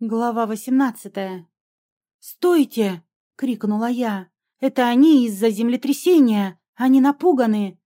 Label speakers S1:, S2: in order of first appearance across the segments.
S1: Глава восемнадцатая. «Стойте!» — крикнула я. «Это они из-за землетрясения! Они напуганы!»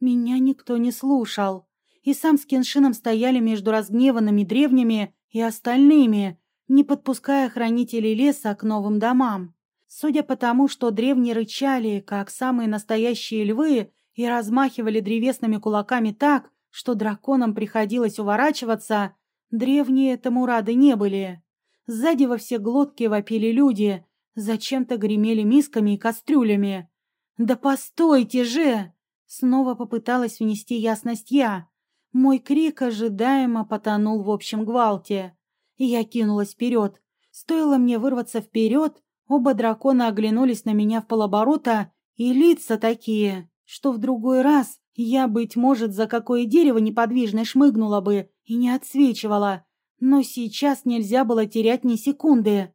S1: Меня никто не слушал. И сам с Кеншином стояли между разгневанными древними и остальными, не подпуская хранителей леса к новым домам. Судя по тому, что древние рычали, как самые настоящие львы, и размахивали древесными кулаками так, что драконам приходилось уворачиваться, древние этому рады не были. Сзади во все глотки вопили люди, зачем-то гремели мисками и кастрюлями. «Да постойте же!» Снова попыталась внести ясность я. Мой крик ожидаемо потонул в общем гвалте. Я кинулась вперед. Стоило мне вырваться вперед, оба дракона оглянулись на меня в полоборота, и лица такие, что в другой раз я, быть может, за какое дерево неподвижно шмыгнула бы и не отсвечивала, но сейчас нельзя было терять ни секунды.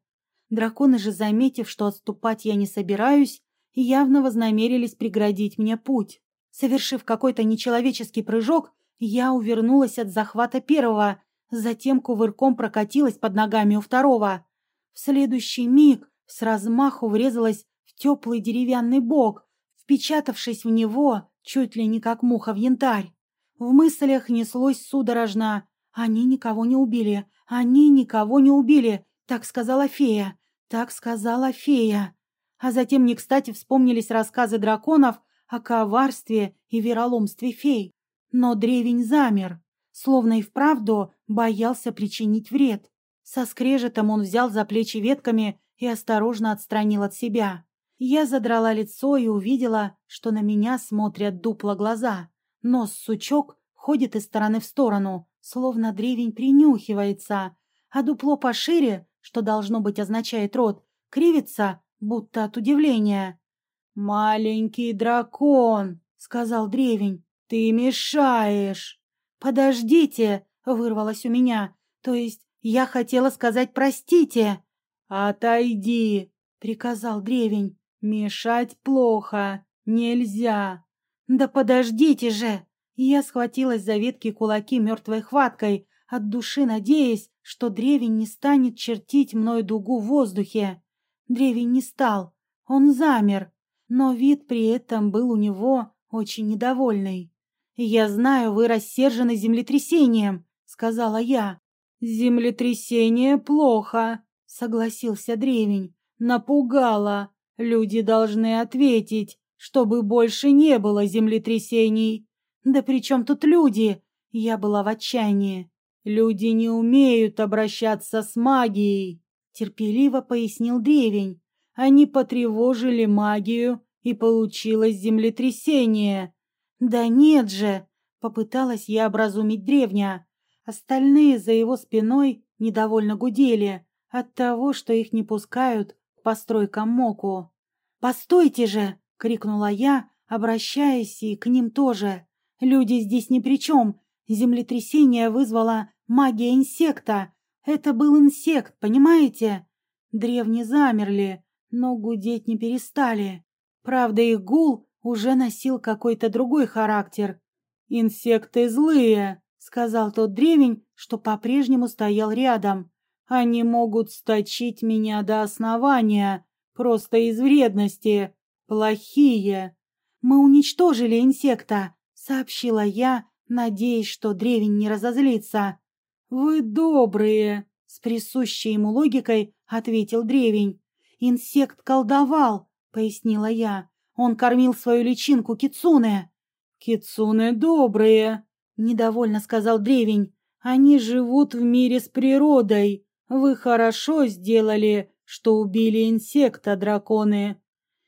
S1: Драконы же, заметив, что отступать я не собираюсь, явно вознамерились преградить мне путь. Совершив какой-то нечеловеческий прыжок, я увернулась от захвата первого, затем кувырком прокатилась под ногами у второго. В следующий миг с размаху врезалась в теплый деревянный бок, впечатавшись в него чуть ли не как муха в янтарь. В мыслях неслось судорожно они никого не убили. Они никого не убили, так сказала фея. Так сказала фея. А затем не кстати вспомнились рассказы драконов о коварстве и вероломстве фей. Но древень замер, словно и вправду боялся причинить вред. Со скрежетом он взял за плечи ветками и осторожно отстранил от себя. Я задрала лицо и увидела, что на меня смотрят дупло глаза. Нос-сучок ходит из стороны в сторону, словно древень принюхивается, а дупло пошире, что должно быть означает рот, кривится, будто от удивления. «Маленький дракон!» — сказал древень. «Ты мешаешь!» «Подождите!» — вырвалось у меня. «То есть я хотела сказать «простите». «Отойди!» — приказал древень. «Мешать плохо. Нельзя!» «Да подождите же!» Я схватилась за ветки кулаки мертвой хваткой, от души надеясь, что древень не станет чертить мной дугу в воздухе. Древень не стал, он замер, но вид при этом был у него очень недовольный. «Я знаю, вы рассержены землетрясением», — сказала я. «Землетрясение плохо», — согласился древень. «Напугало. Люди должны ответить, чтобы больше не было землетрясений». Да при чем тут люди? Я была в отчаянии. Люди не умеют обращаться с магией, терпеливо пояснил древень. Они потревожили магию, и получилось землетрясение. Да нет же, попыталась я образумить древня. Остальные за его спиной недовольно гудели от того, что их не пускают к постройкам Моку. «Постойте же!» — крикнула я, обращаясь и к ним тоже. Люди здесь ни при чем. Землетрясение вызвала магия инсекта. Это был инсект, понимаете? Древние замерли, но гудеть не перестали. Правда, их гул уже носил какой-то другой характер. «Инсекты злые», — сказал тот древень, что по-прежнему стоял рядом. «Они могут сточить меня до основания, просто из вредности. Плохие». «Мы уничтожили инсекта», сообщила я, надеясь, что древень не разозлится. «Вы добрые!» — с присущей ему логикой ответил древень. «Инсект колдовал!» — пояснила я. «Он кормил свою личинку кицуне!» «Кицуне добрые!» — недовольно сказал древень. «Они живут в мире с природой. Вы хорошо сделали, что убили инсекта, драконы!»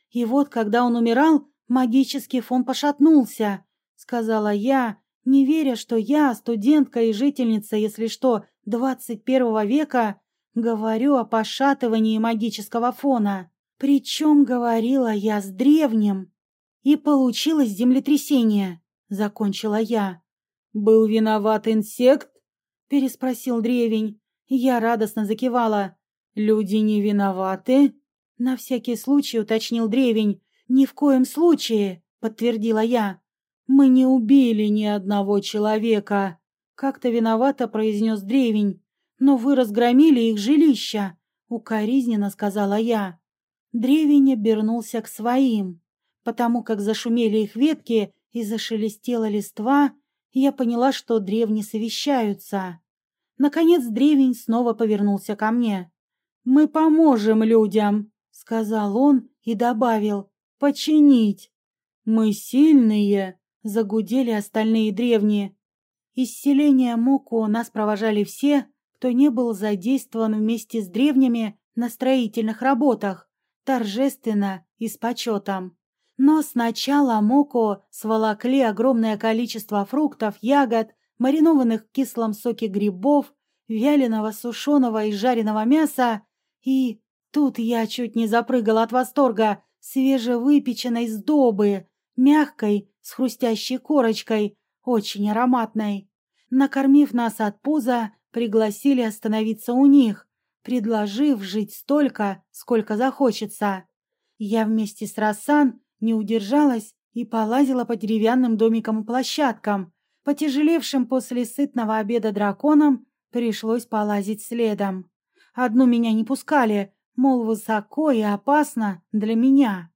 S1: И вот, когда он умирал, магический фон пошатнулся, — сказала я, не веря, что я, студентка и жительница, если что, двадцать первого века, говорю о пошатывании магического фона. Причем говорила я с древним. И получилось землетрясение, — закончила я. «Был виноват инсект?» — переспросил древень. Я радостно закивала. «Люди не виноваты?» На всякий случай уточнил древень. «Ни в коем случае», — подтвердила я. «Мы не убили ни одного человека», — как-то виновато произнес древень. но вы разгромили их жилища, укоризненно сказала я. Древень обернулся к своим. Потому как зашумели их ветки и зашелестела листва, я поняла, что древни совещаются. Наконец древень снова повернулся ко мне. «Мы поможем людям», — сказал он и добавил, — «починить». «Мы сильные», — загудели остальные древние. Из селения Моку нас провожали все, кто не был задействован вместе с древними на строительных работах, торжественно и с почетом. Но сначала Моко сволокли огромное количество фруктов, ягод, маринованных в кислом соке грибов, вяленого, сушеного и жареного мяса, и тут я чуть не запрыгала от восторга свежевыпеченной сдобы, мягкой, с хрустящей корочкой, очень ароматной. Накормив нас от пуза, пригласили остановиться у них, предложив жить столько, сколько захочется. Я вместе с Рассан не удержалась и полазила по деревянным домикам и площадкам. Потяжелевшим после сытного обеда драконам пришлось полазить следом. Одну меня не пускали, мол, высоко и опасно для меня.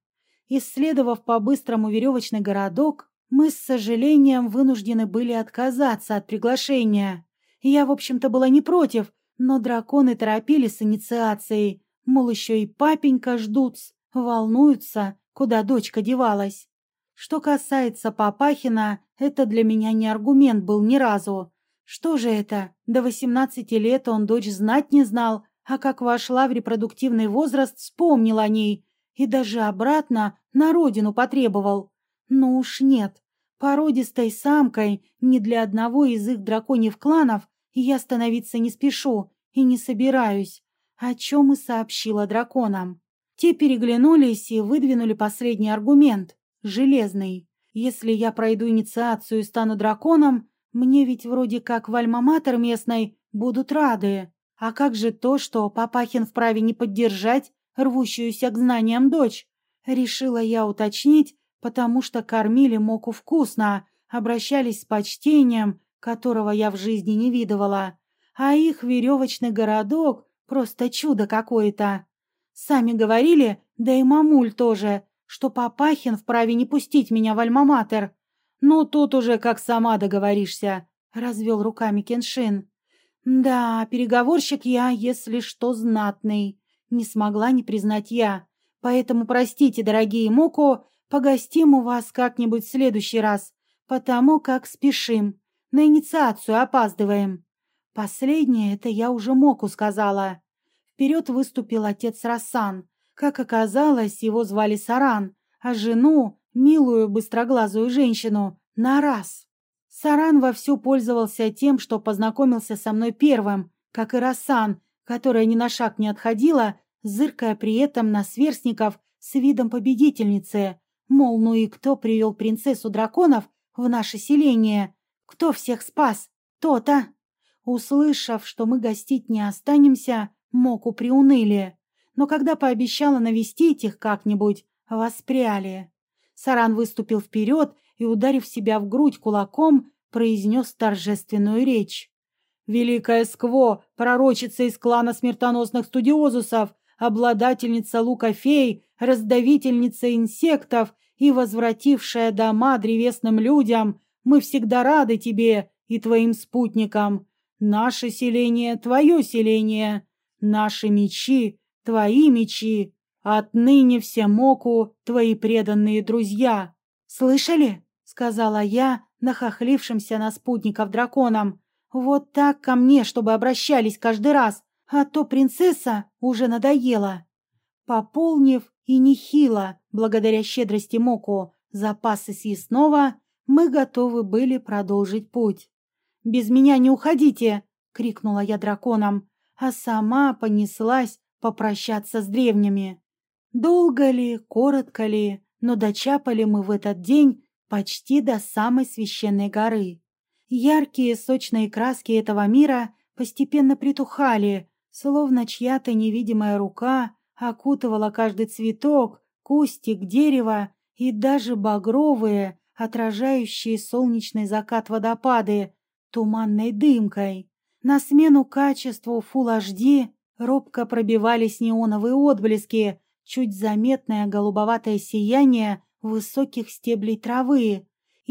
S1: Исследовав по-быстрому веревочный городок, мы с сожалением вынуждены были отказаться от приглашения. Я, в общем-то, была не против, но драконы торопились с инициацией, мол, еще и папенька ждут, волнуются, куда дочка девалась. Что касается Папахина, это для меня не аргумент был ни разу. Что же это? До восемнадцати лет он дочь знать не знал, а как вошла в репродуктивный возраст, вспомнил о ней и даже обратно на родину потребовал. Ну уж нет, породистой самкой ни для одного из их драконьев кланов я становиться не спешу и не собираюсь, о чем и сообщила драконам. Те переглянулись и выдвинули последний аргумент — железный. Если я пройду инициацию и стану драконом, мне ведь вроде как в альма-матер местной будут рады. А как же то, что Папахин вправе не поддержать рвущуюся к знаниям дочь? Решила я уточнить, потому что кормили Моку вкусно, обращались с почтением, которого я в жизни не видывала. А их веревочный городок — просто чудо какое-то. Сами говорили, да и мамуль тоже, что Папахин вправе не пустить меня в альма-матер. Ну, тут уже как сама договоришься, — развел руками Кеншин. Да, переговорщик я, если что, знатный. Не смогла не признать я. Поэтому простите, дорогие Моко, погостим у вас как-нибудь в следующий раз, потому как спешим. На инициацию опаздываем. Последнее это я уже Моку сказала. Вперед выступил отец Рассан. Как оказалось, его звали Саран, а жену, милую быстроглазую женщину, Нарас. Саран вовсю пользовался тем, что познакомился со мной первым, как и Расан, которая ни на шаг не отходила, зыркая при этом на сверстников с видом победительницы. Мол, ну и кто привел принцессу драконов в наше селение? Кто всех спас? То-то. Услышав, что мы гостить не останемся, Моку приуныли. Но когда пообещала навестить их как-нибудь, воспряли. Саран выступил вперед и, ударив себя в грудь кулаком, произнес торжественную речь. «Великая Скво, пророчица из клана смертоносных студиозусов, обладательница лука фей, раздавительница инсектов и возвратившая дома древесным людям, мы всегда рады тебе и твоим спутникам. Наше селение — твое селение, наши мечи — твои мечи, отныне все Моку — твои преданные друзья. Слышали? сказала я, нахохлившимся на спутников драконам. Вот так ко мне, чтобы обращались каждый раз, а то принцесса уже надоела. Пополнив и нехило, благодаря щедрости Моку, запасы съестного, мы готовы были продолжить путь. «Без меня не уходите!» — крикнула я драконам, а сама понеслась попрощаться с древними. Долго ли, коротко ли, но дочапали мы в этот день почти до самой священной горы. Яркие сочные краски этого мира постепенно притухали, словно чья-то невидимая рука окутывала каждый цветок, кустик, дерево и даже багровые, отражающие солнечный закат водопады, туманной дымкой. На смену качеству Full HD робко пробивались неоновые отблески, чуть заметное голубоватое сияние высоких стеблей травы,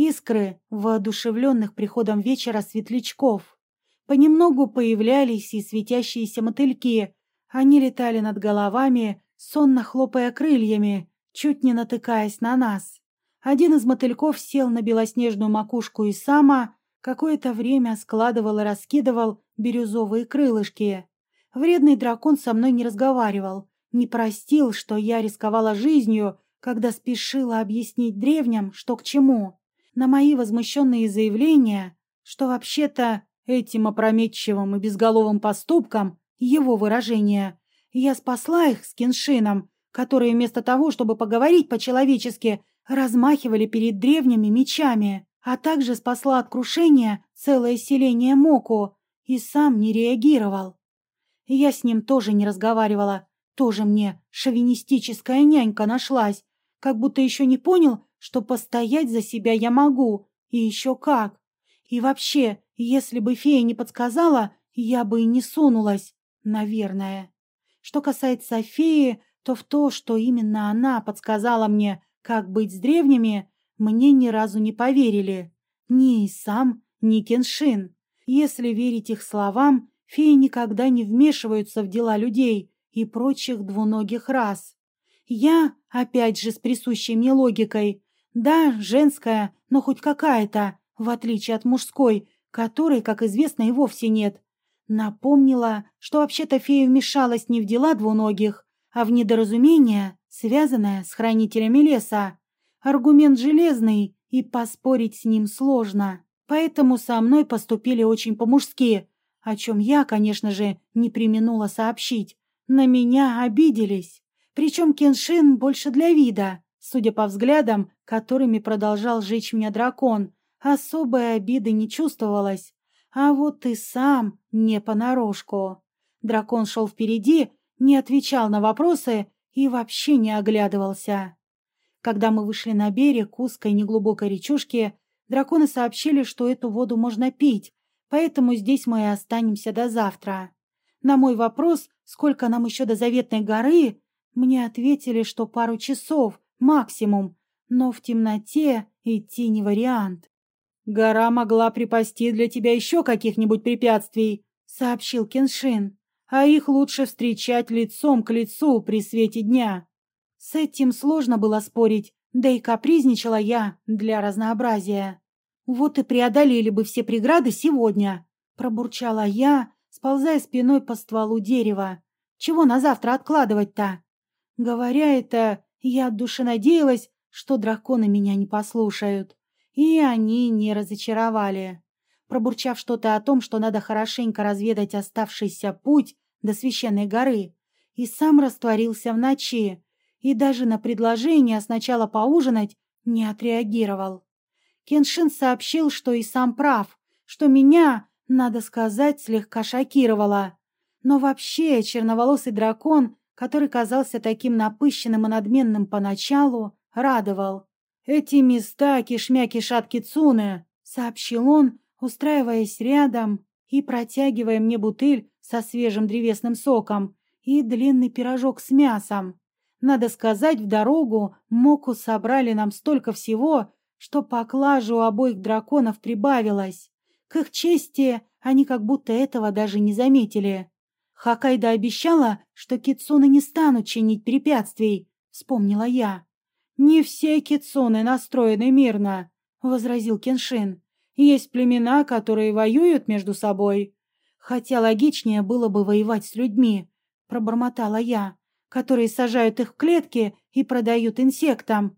S1: искры, воодушевленных приходом вечера светлячков. Понемногу появлялись и светящиеся мотыльки. Они летали над головами, сонно хлопая крыльями, чуть не натыкаясь на нас. Один из мотыльков сел на белоснежную макушку и сама какое-то время складывал и раскидывал бирюзовые крылышки. Вредный дракон со мной не разговаривал, не простил, что я рисковала жизнью, когда спешила объяснить древням, что к чему. На мои возмущенные заявления, что вообще-то этим опрометчивым и безголовым поступком, его выражение, я спасла их с киншином, которые вместо того, чтобы поговорить по-человечески, размахивали перед древними мечами, а также спасла от крушения целое селение Моку и сам не реагировал. Я с ним тоже не разговаривала, тоже мне шовинистическая нянька нашлась, как будто еще не понял, что постоять за себя я могу, и еще как. И вообще, если бы фея не подсказала, я бы и не сунулась, наверное. Что касается феи, то в то, что именно она подсказала мне, как быть с древними, мне ни разу не поверили. Ни сам, ни Кеншин. Если верить их словам, феи никогда не вмешиваются в дела людей и прочих двуногих рас. Я, опять же с присущей мне логикой, да, женская, но хоть какая-то, в отличие от мужской, которой, как известно, и вовсе нет, напомнила, что вообще-то фея вмешалась не в дела двуногих, а в недоразумение, связанное с хранителями леса. Аргумент железный, и поспорить с ним сложно. Поэтому со мной поступили очень по-мужски, о чем я, конечно же, не применула сообщить. На меня обиделись. Причем Кеншин больше для вида. Судя по взглядам, которыми продолжал жечь меня дракон, особой обиды не чувствовалось. А вот и сам не понарошку. Дракон шел впереди, не отвечал на вопросы и вообще не оглядывался. Когда мы вышли на берег узкой неглубокой речушки, драконы сообщили, что эту воду можно пить, поэтому здесь мы и останемся до завтра. На мой вопрос, сколько нам еще до заветной горы, мне ответили, что пару часов, максимум, но в темноте идти не вариант. «Гора могла припасти для тебя еще каких-нибудь препятствий», — сообщил Кеншин а их лучше встречать лицом к лицу при свете дня. С этим сложно было спорить, да и капризничала я для разнообразия. Вот и преодолели бы все преграды сегодня, пробурчала я, сползая спиной по стволу дерева. Чего на завтра откладывать-то? Говоря это, я от души надеялась, что драконы меня не послушают. И они не разочаровали. Пробурчав что-то о том, что надо хорошенько разведать оставшийся путь, до священной горы, и сам растворился в ночи, и даже на предложение сначала поужинать не отреагировал. Кеншин сообщил, что и сам прав, что меня, надо сказать, слегка шокировало. Но вообще черноволосый дракон, который казался таким напыщенным и надменным поначалу, радовал. «Эти места кишмя кишат кицуны», — сообщил он, устраиваясь рядом и протягивая мне бутыль со свежим древесным соком и длинный пирожок с мясом. Надо сказать, в дорогу Моку собрали нам столько всего, что поклажу у обоих драконов прибавилось. К их чести, они как будто этого даже не заметили. Хакайда обещала, что кицуны не станут чинить препятствий, вспомнила я. Не все кицуны настроены мирно, возразил Кеншин. Есть племена, которые воюют между собой, Хотя логичнее было бы воевать с людьми, пробормотала я, которые сажают их в клетки и продают инсектам.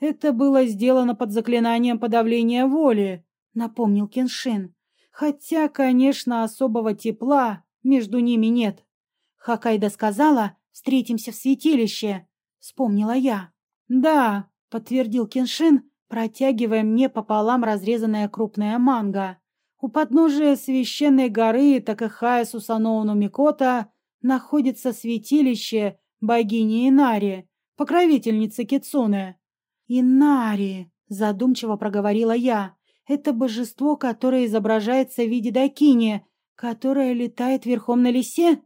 S1: Это было сделано под заклинанием подавления воли, напомнил Кеншин. Хотя, конечно, особого тепла между ними нет. Хакайда сказала, встретимся в святилище, вспомнила я. Да, подтвердил Кеншин, протягивая мне пополам разрезанная крупная манго. У подножия священной горы Такахая Сусаноуну Микота находится святилище богини Инари, покровительницы Кицуне. «Инари», — задумчиво проговорила я, — «это божество, которое изображается в виде дакини, которая летает верхом на лисе?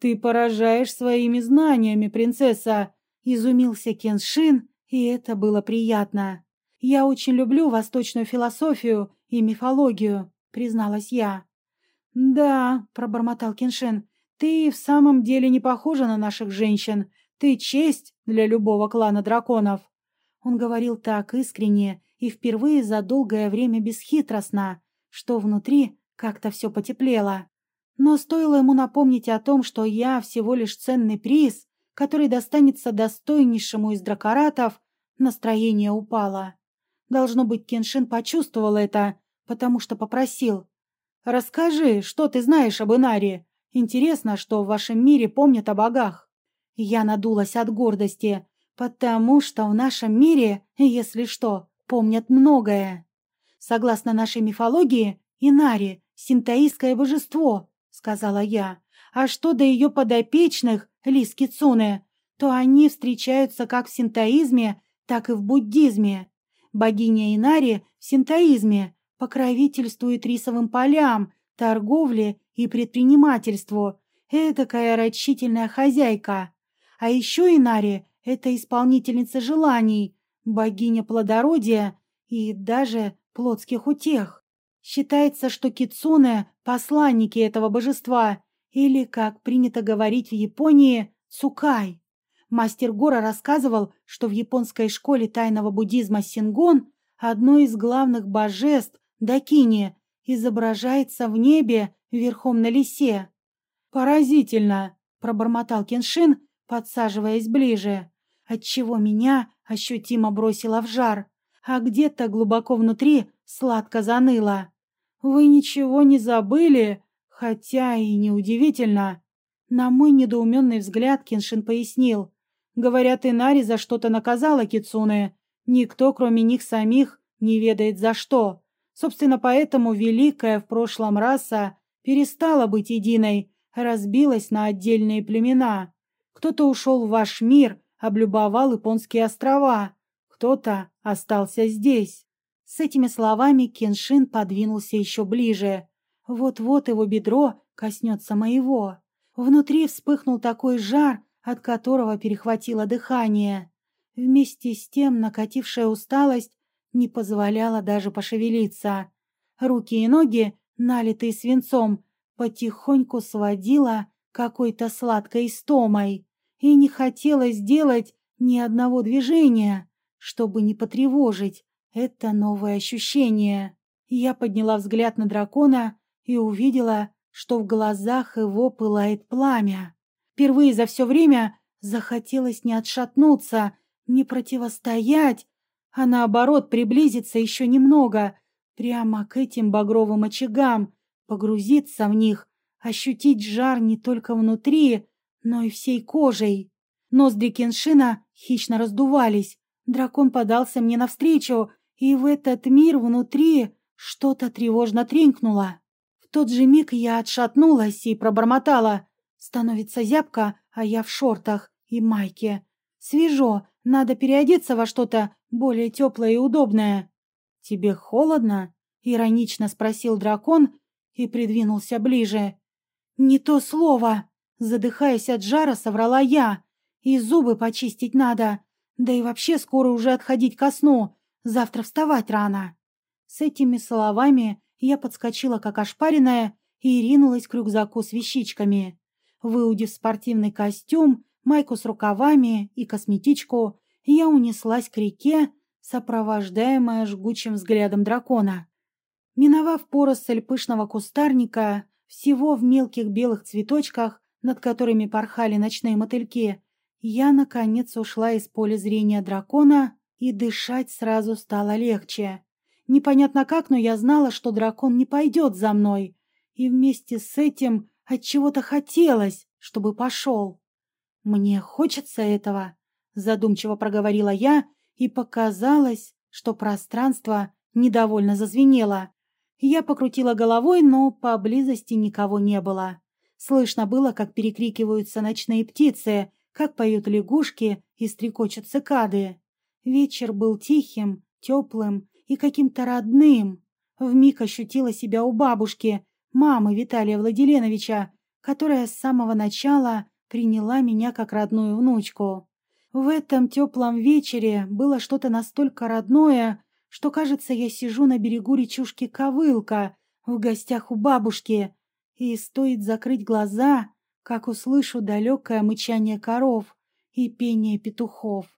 S1: Ты поражаешь своими знаниями, принцесса, изумился Кеншин, и это было приятно. Я очень люблю восточную философию и мифологию, призналась я. Да, пробормотал Кеншин. Ты в самом деле не похожа на наших женщин. Ты честь для любого клана драконов. Он говорил так искренне и впервые за долгое время бесхитростно, что внутри как-то все потеплело. Но стоило ему напомнить о том, что я всего лишь ценный приз, который достанется достойнейшему из дракоратов, настроение упало. Должно быть, Кеншин почувствовал это, потому что попросил. «Расскажи, что ты знаешь об Инаре? Интересно, что в вашем мире помнят о богах». Я надулась от гордости, потому что в нашем мире, если что, помнят многое. Согласно нашей мифологии, Инари — синтаистское божество, сказала я. А что до ее подопечных, Лис Кицуне, то они встречаются как в синтоизме, так и в буддизме. Богиня Инари в синтоизме покровительствует рисовым полям, торговле и предпринимательству. Эдакая рачительная хозяйка. А еще Инари — это исполнительница желаний, богиня плодородия и даже плотских утех. Считается, что кицуне – посланники этого божества, или, как принято говорить в Японии, цукай. Мастер Гора рассказывал, что в японской школе тайного буддизма Сингон одно из главных божеств, Дакини, изображается в небе верхом на лисе. «Поразительно!» – пробормотал Кеншин, подсаживаясь ближе, отчего меня ощутимо бросило в жар, а где-то глубоко внутри сладко заныло. «Вы ничего не забыли?» Хотя и неудивительно. На мой недоуменный взгляд Кеншин пояснил. Говорят, Инари за что-то наказала Кицуне. Никто, кроме них самих, не ведает за что. Собственно, поэтому великая в прошлом раса перестала быть единой, разбилась на отдельные племена. Кто-то ушел в ваш мир, облюбовал японские острова, кто-то остался здесь. С этими словами Кеншин подвинулся еще ближе. Вот-вот его бедро коснется моего. Внутри вспыхнул такой жар, от которого перехватило дыхание. Вместе с тем накатившая усталость не позволяла даже пошевелиться. Руки и ноги, налитые свинцом, потихоньку сводила какой-то сладкой истомой, и не хотела сделать ни одного движения, чтобы не потревожить это новое ощущение. Я подняла взгляд на дракона и увидела, что в глазах его пылает пламя. Впервые за все время захотелось не отшатнуться, не противостоять, а наоборот приблизиться еще немного, прямо к этим багровым очагам, погрузиться в них, ощутить жар не только внутри, но и всей кожей. Ноздри Кеншина хищно раздувались. Дракон подался мне навстречу, и в этот мир внутри что-то тревожно тренькнуло. В тот же миг я отшатнулась и пробормотала. Становится зябко, а я в шортах и майке. Свежо, надо переодеться во что-то более теплое и удобное. «Тебе холодно?» — иронично спросил дракон и придвинулся ближе. «Не то слово!» — задыхаясь от жара, соврала я. «И зубы почистить надо. Да и вообще скоро уже отходить ко сну. Завтра вставать рано». С этими словами я подскочила, как ошпаренная, и ринулась к рюкзаку с вещичками. Выудив спортивный костюм, майку с рукавами и косметичку, я унеслась к реке, сопровождаемая жгучим взглядом дракона. Миновав поросль пышного кустарника, всего в мелких белых цветочках, над которыми порхали ночные мотыльки, я, наконец, ушла из поля зрения дракона, и дышать сразу стало легче. Непонятно как, но я знала, что дракон не пойдет за мной. И вместе с этим от чего-то хотелось, чтобы пошел. Мне хочется этого, задумчиво проговорила я, и показалось, что пространство недовольно зазвенело. Я покрутила головой, но поблизости никого не было. Слышно было, как перекрикиваются ночные птицы, как поют лягушки и стрекочут цикады. Вечер был тихим, теплым и каким-то родным. Вмиг ощутила себя у бабушки, мамы Виталия Владиленовича, которая с самого начала приняла меня как родную внучку. В этом теплом вечере было что-то настолько родное, что, кажется, я сижу на берегу речушки Ковылка в гостях у бабушки, и стоит закрыть глаза, как услышу далекое мычание коров и пение петухов.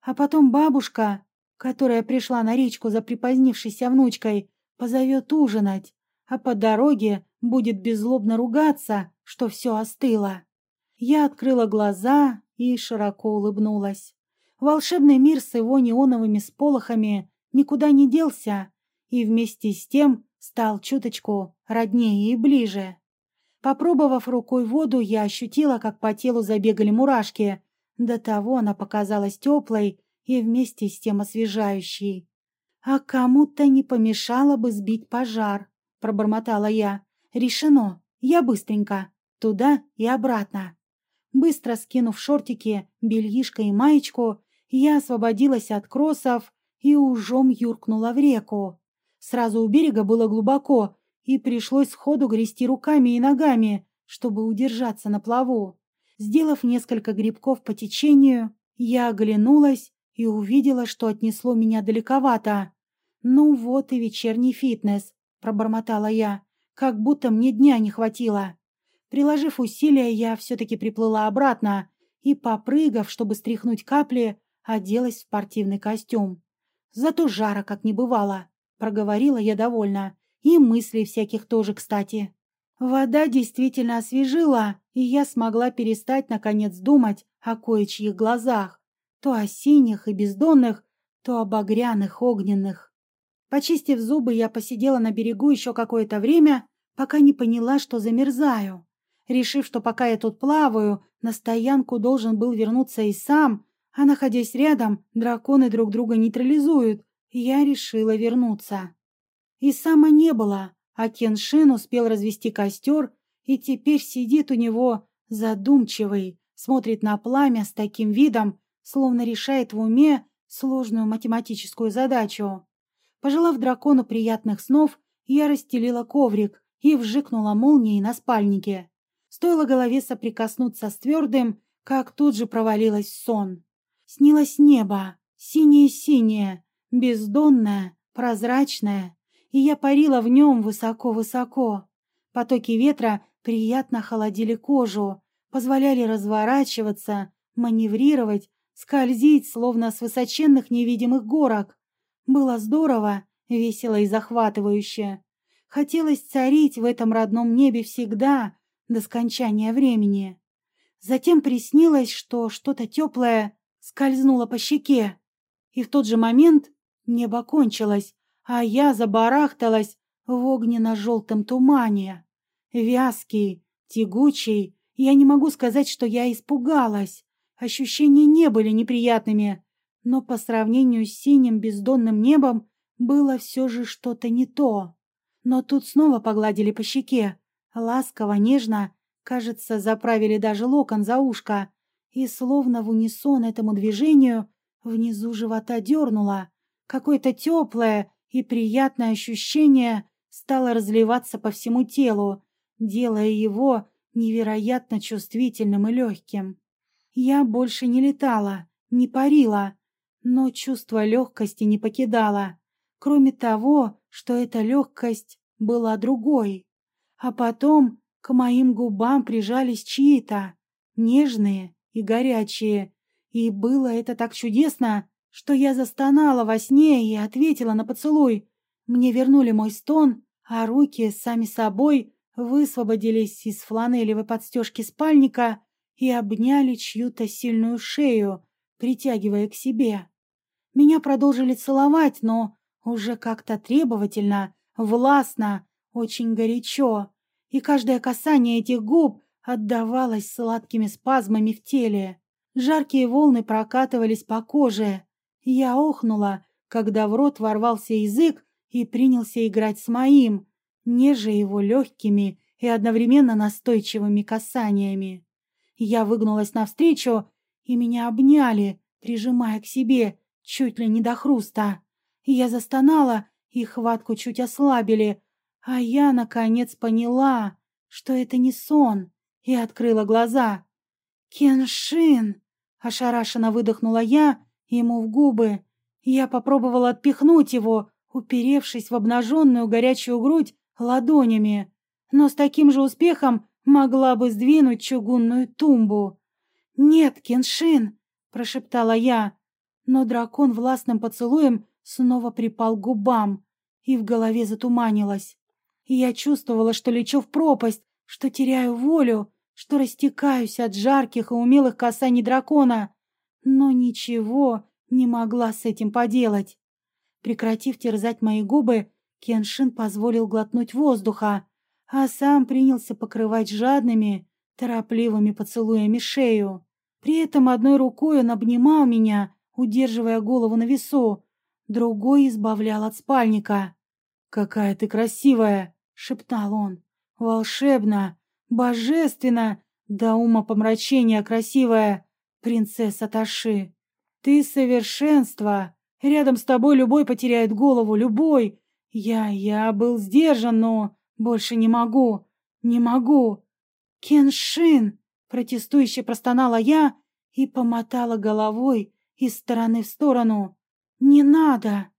S1: А потом бабушка, которая пришла на речку за припозднившейся внучкой, позовет ужинать, а по дороге будет беззлобно ругаться, что все остыло. Я открыла глаза и широко улыбнулась. Волшебный мир с его неоновыми сполохами никуда не делся и вместе с тем стал чуточку роднее и ближе. Попробовав рукой воду, я ощутила, как по телу забегали мурашки. До того она показалась теплой и вместе с тем освежающей. «А кому-то не помешало бы сбить пожар», — пробормотала я. «Решено. Я быстренько. Туда и обратно». Быстро скинув шортики, бельишко и маечку, я освободилась от кроссов и ужом юркнула в реку. Сразу у берега было глубоко, и пришлось сходу грести руками и ногами, чтобы удержаться на плаву. Сделав несколько грибков по течению, я оглянулась и увидела, что отнесло меня далековато. «Ну вот и вечерний фитнес», — пробормотала я, как будто мне дня не хватило. Приложив усилия, я все-таки приплыла обратно и, попрыгав, чтобы стряхнуть капли, оделась в спортивный костюм. Зато жара как не бывало, проговорила я довольно. И мыслей всяких тоже, кстати. Вода действительно освежила, и я смогла перестать, наконец, думать о кое-чьих глазах. То о синих и бездонных, то о багряных огненных. Почистив зубы, я посидела на берегу еще какое-то время, пока не поняла, что замерзаю. Решив, что пока я тут плаваю, на стоянку должен был вернуться и сам, а находясь рядом, драконы друг друга нейтрализуют, я решила вернуться. И сама не было, а Кеншин успел развести костер и теперь сидит у него задумчивый, смотрит на пламя с таким видом, словно решает в уме сложную математическую задачу. Пожелав дракону приятных снов, я расстелила коврик и вжикнула молнией на спальнике. Стоило голове соприкоснуться с твердым, как тут же провалилась сон. Снилось небо, синее-синее, бездонное, прозрачное, и я парила в нем высоко-высоко. Потоки ветра приятно холодили кожу, позволяли разворачиваться, маневрировать, скользить, словно с высоченных невидимых горок. Было здорово, весело и захватывающе. Хотелось царить в этом родном небе всегда, до скончания времени. Затем приснилось, что что-то теплое скользнуло по щеке, и в тот же момент небо кончилось, а я забарахталась в огненно-желтом тумане. Вязкий, тягучий, я не могу сказать, что я испугалась. Ощущения не были неприятными, но по сравнению с синим бездонным небом было все же что-то не то. Но тут снова погладили по щеке, ласково, нежно, кажется, заправили даже локон за ушко, и словно в унисон этому движению внизу живота дернуло. Какое-то теплое и приятное ощущение стало разливаться по всему телу, делая его невероятно чувствительным и легким. Я больше не летала, не парила, но чувство легкости не покидало, кроме того, что эта легкость была другой. А потом к моим губам прижались чьи-то, нежные и горячие, и было это так чудесно, что я застонала во сне и ответила на поцелуй. Мне вернули мой стон, а руки сами собой высвободились из фланелевой подстежки спальника и обняли чью-то сильную шею, притягивая к себе. Меня продолжили целовать, но уже как-то требовательно, властно, очень горячо, и каждое касание этих губ отдавалось сладкими спазмами в теле. Жаркие волны прокатывались по коже, я охнула, когда в рот ворвался язык и принялся играть с моим, неже его легкими и одновременно настойчивыми касаниями. Я выгнулась навстречу, и меня обняли, прижимая к себе, чуть ли не до хруста. Я застонала, и хватку чуть ослабили, А я, наконец, поняла, что это не сон, и открыла глаза. «Кеншин!» — ошарашенно выдохнула я ему в губы. Я попробовала отпихнуть его, уперевшись в обнаженную горячую грудь ладонями, но с таким же успехом могла бы сдвинуть чугунную тумбу. «Нет, Кеншин!» — прошептала я, но дракон властным поцелуем снова припал к губам, и в голове затуманилось. я чувствовала, что лечу в пропасть, что теряю волю, что растекаюсь от жарких и умелых касаний дракона, но ничего не могла с этим поделать. Прекратив терзать мои губы, Кеншин позволил глотнуть воздуха, а сам принялся покрывать жадными, торопливыми поцелуями шею. При этом одной рукой он обнимал меня, удерживая голову на весу, другой избавлял от спальника. «Какая ты красивая!» — шептал он. «Волшебно! Божественно! До ума помрачения красивая! Принцесса Таши! Ты совершенство! Рядом с тобой любой потеряет голову, любой! Я, я был сдержан, но больше не могу, не могу!» «Кеншин!» — протестующе простонала я и помотала головой из стороны в сторону. «Не надо!»